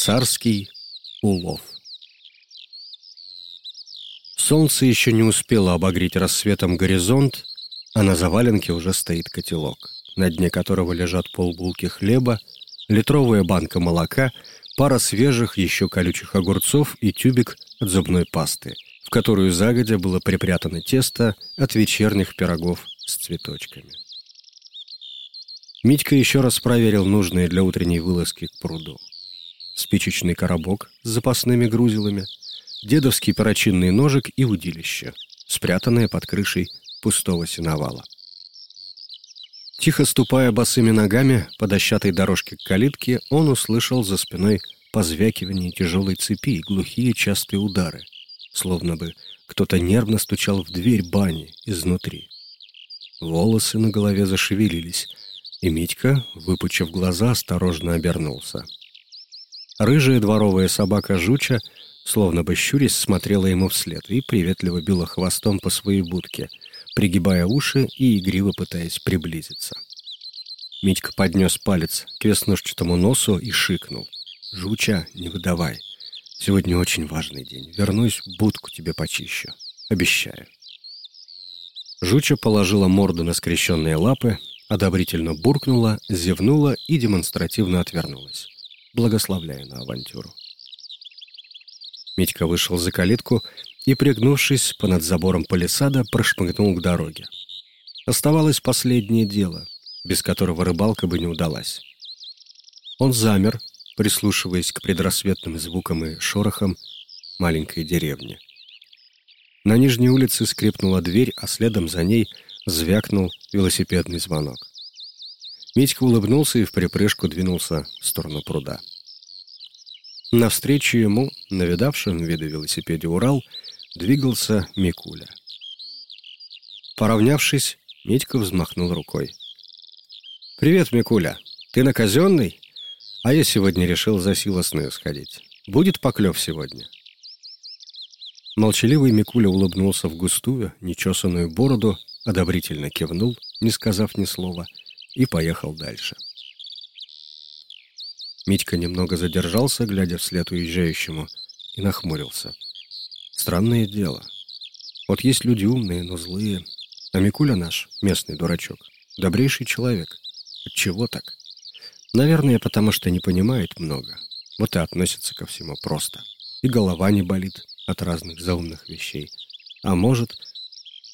Царский улов. Солнце еще не успело обогреть рассветом горизонт, а на заваленке уже стоит котелок, на дне которого лежат полбулки хлеба, литровая банка молока, пара свежих еще колючих огурцов и тюбик от зубной пасты, в которую загодя было припрятано тесто от вечерних пирогов с цветочками. Митька еще раз проверил нужные для утренней вылазки к пруду. Спичечный коробок с запасными грузилами, дедовский перочинный ножик и удилище, спрятанное под крышей пустого сеновала. Тихо ступая босыми ногами по дощатой дорожке к калитке, он услышал за спиной позвякивание тяжелой цепи и глухие частые удары, словно бы кто-то нервно стучал в дверь бани изнутри. Волосы на голове зашевелились, и Митька, выпучив глаза, осторожно обернулся. Рыжая дворовая собака Жуча, словно бы щурясь, смотрела ему вслед и приветливо била хвостом по своей будке — пригибая уши и игриво пытаясь приблизиться. Митька поднес палец к веснушчатому носу и шикнул. «Жуча, не выдавай. Сегодня очень важный день. Вернусь, будку тебе почищу. Обещаю». Жуча положила морду на скрещенные лапы, одобрительно буркнула, зевнула и демонстративно отвернулась, благословляя на авантюру. Митька вышел за калитку и, пригнувшись понад забором палисада, прошмыгнул к дороге. Оставалось последнее дело, без которого рыбалка бы не удалась. Он замер, прислушиваясь к предрассветным звукам и шорохам маленькой деревни. На нижней улице скрипнула дверь, а следом за ней звякнул велосипедный звонок. Митька улыбнулся и в припрыжку двинулся в сторону пруда. Навстречу ему, навидавшим виды велосипеде «Урал», двигался Микуля. Поравнявшись, Митька взмахнул рукой. «Привет, Микуля. Ты на казенный? А я сегодня решил за силосную сходить. Будет поклев сегодня?» Молчаливый Микуля улыбнулся в густую, нечесанную бороду, одобрительно кивнул, не сказав ни слова, и поехал дальше. Митька немного задержался, глядя вслед уезжающему, и нахмурился — Странное дело. Вот есть люди умные, но злые. А Микуля наш, местный дурачок, добрейший человек. Отчего так? Наверное, потому что не понимает много. Вот и относится ко всему просто. И голова не болит от разных заумных вещей. А может,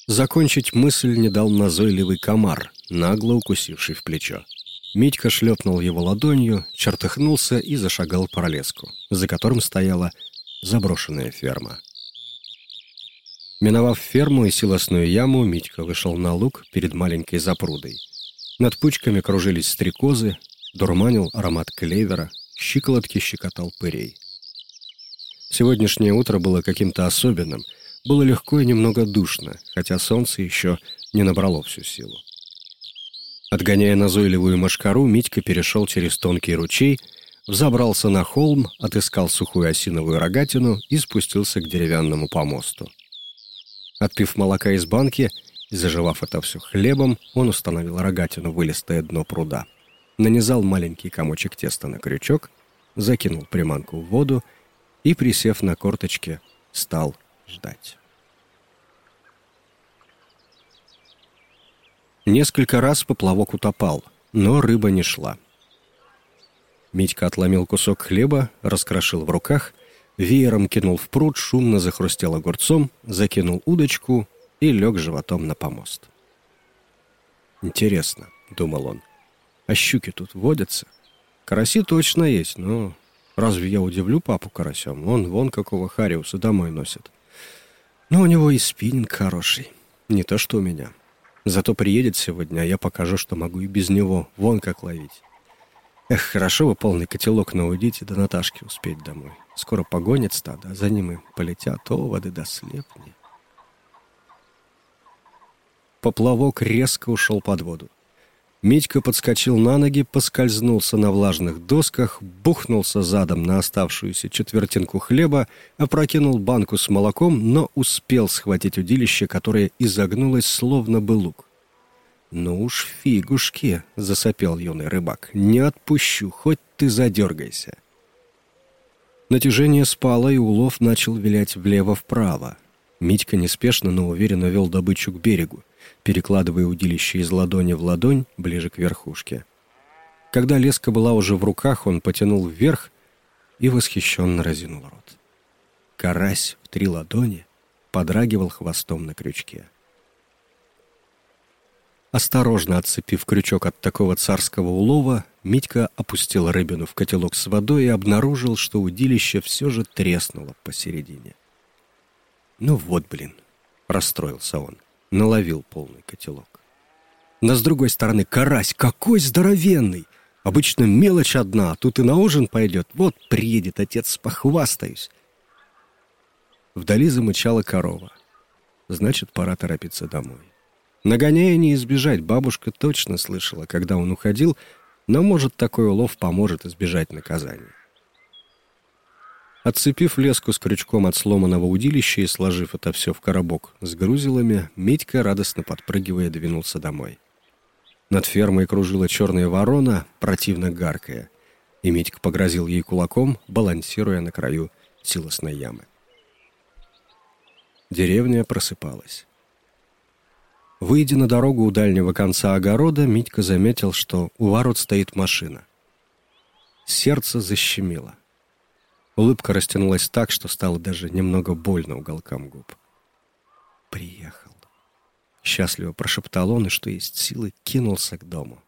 закончить мысль не дал назойливый комар, нагло укусивший в плечо. Митька шлепнул его ладонью, чертыхнулся и зашагал по пролеску, за которым стояла заброшенная ферма. Миновав ферму и силосную яму, Митька вышел на луг перед маленькой запрудой. Над пучками кружились стрекозы, дурманил аромат клевера, щиколотки щекотал пырей. Сегодняшнее утро было каким-то особенным. Было легко и немного душно, хотя солнце еще не набрало всю силу. Отгоняя назойливую мошкару, Митька перешел через тонкий ручей, взобрался на холм, отыскал сухую осиновую рогатину и спустился к деревянному помосту. Отпив молока из банки и заживав это все хлебом, он установил рогатину в вылистое дно пруда. Нанизал маленький комочек теста на крючок, закинул приманку в воду и, присев на корточке, стал ждать. Несколько раз поплавок утопал, но рыба не шла. Митька отломил кусок хлеба, раскрошил в руках веером кинул в пруд, шумно захрустел огурцом, закинул удочку и лег животом на помост. «Интересно», — думал он, — «а щуки тут водятся? Караси точно есть, но разве я удивлю папу карасем? Он вон какого хариуса домой носит. Но у него и спиннинг хороший, не то что у меня. Зато приедет сегодня, а я покажу, что могу и без него, вон как ловить». Эх, хорошо бы полный котелок наудить и до Наташки успеть домой. Скоро погонит стадо, а за ним и полетят оводы до слепни. Поплавок резко ушел под воду. Митька подскочил на ноги, поскользнулся на влажных досках, бухнулся задом на оставшуюся четвертинку хлеба, опрокинул банку с молоком, но успел схватить удилище, которое изогнулось словно бы лук. «Ну уж фигушки!» — засопел юный рыбак. «Не отпущу, хоть ты задергайся!» Натяжение спало, и улов начал вилять влево-вправо. Митька неспешно, но уверенно вел добычу к берегу, перекладывая удилище из ладони в ладонь ближе к верхушке. Когда леска была уже в руках, он потянул вверх и восхищенно разинул рот. Карась в три ладони подрагивал хвостом на крючке. Осторожно отцепив крючок от такого царского улова, Митька опустил рыбину в котелок с водой и обнаружил, что удилище все же треснуло посередине. «Ну вот, блин», — расстроился он, наловил полный котелок. Но с другой стороны, карась какой здоровенный! Обычно мелочь одна, а тут и на ужин пойдет. Вот приедет отец, похвастаюсь. Вдали замычала корова. Значит, пора торопиться домой. Нагоняя не избежать, бабушка точно слышала, когда он уходил, но, может, такой улов поможет избежать наказания. Отцепив леску с крючком от сломанного удилища и сложив это все в коробок с грузилами, Митька, радостно подпрыгивая, двинулся домой. Над фермой кружила черная ворона, противно гаркая, и Митька погрозил ей кулаком, балансируя на краю силосной ямы. Деревня просыпалась. Выйдя на дорогу у дальнего конца огорода, Митька заметил, что у ворот стоит машина. Сердце защемило. Улыбка растянулась так, что стало даже немного больно уголкам губ. «Приехал». Счастливо прошептал он, и что есть силы, кинулся к дому.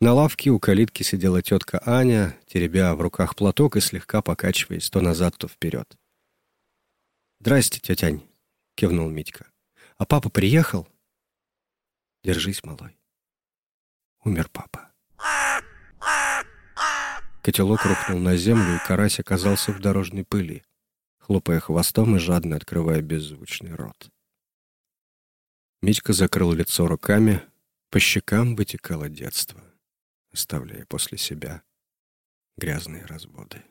На лавке у калитки сидела тетка Аня, теребя в руках платок и слегка покачиваясь то назад, то вперед. «Здрасте, тетя Ань», — кивнул Митька. «А папа приехал?» «Держись, малой». Умер папа. Котелок рухнул на землю, и карась оказался в дорожной пыли, хлопая хвостом и жадно открывая беззвучный рот. Митька закрыл лицо руками, по щекам вытекало детство, оставляя после себя грязные разводы.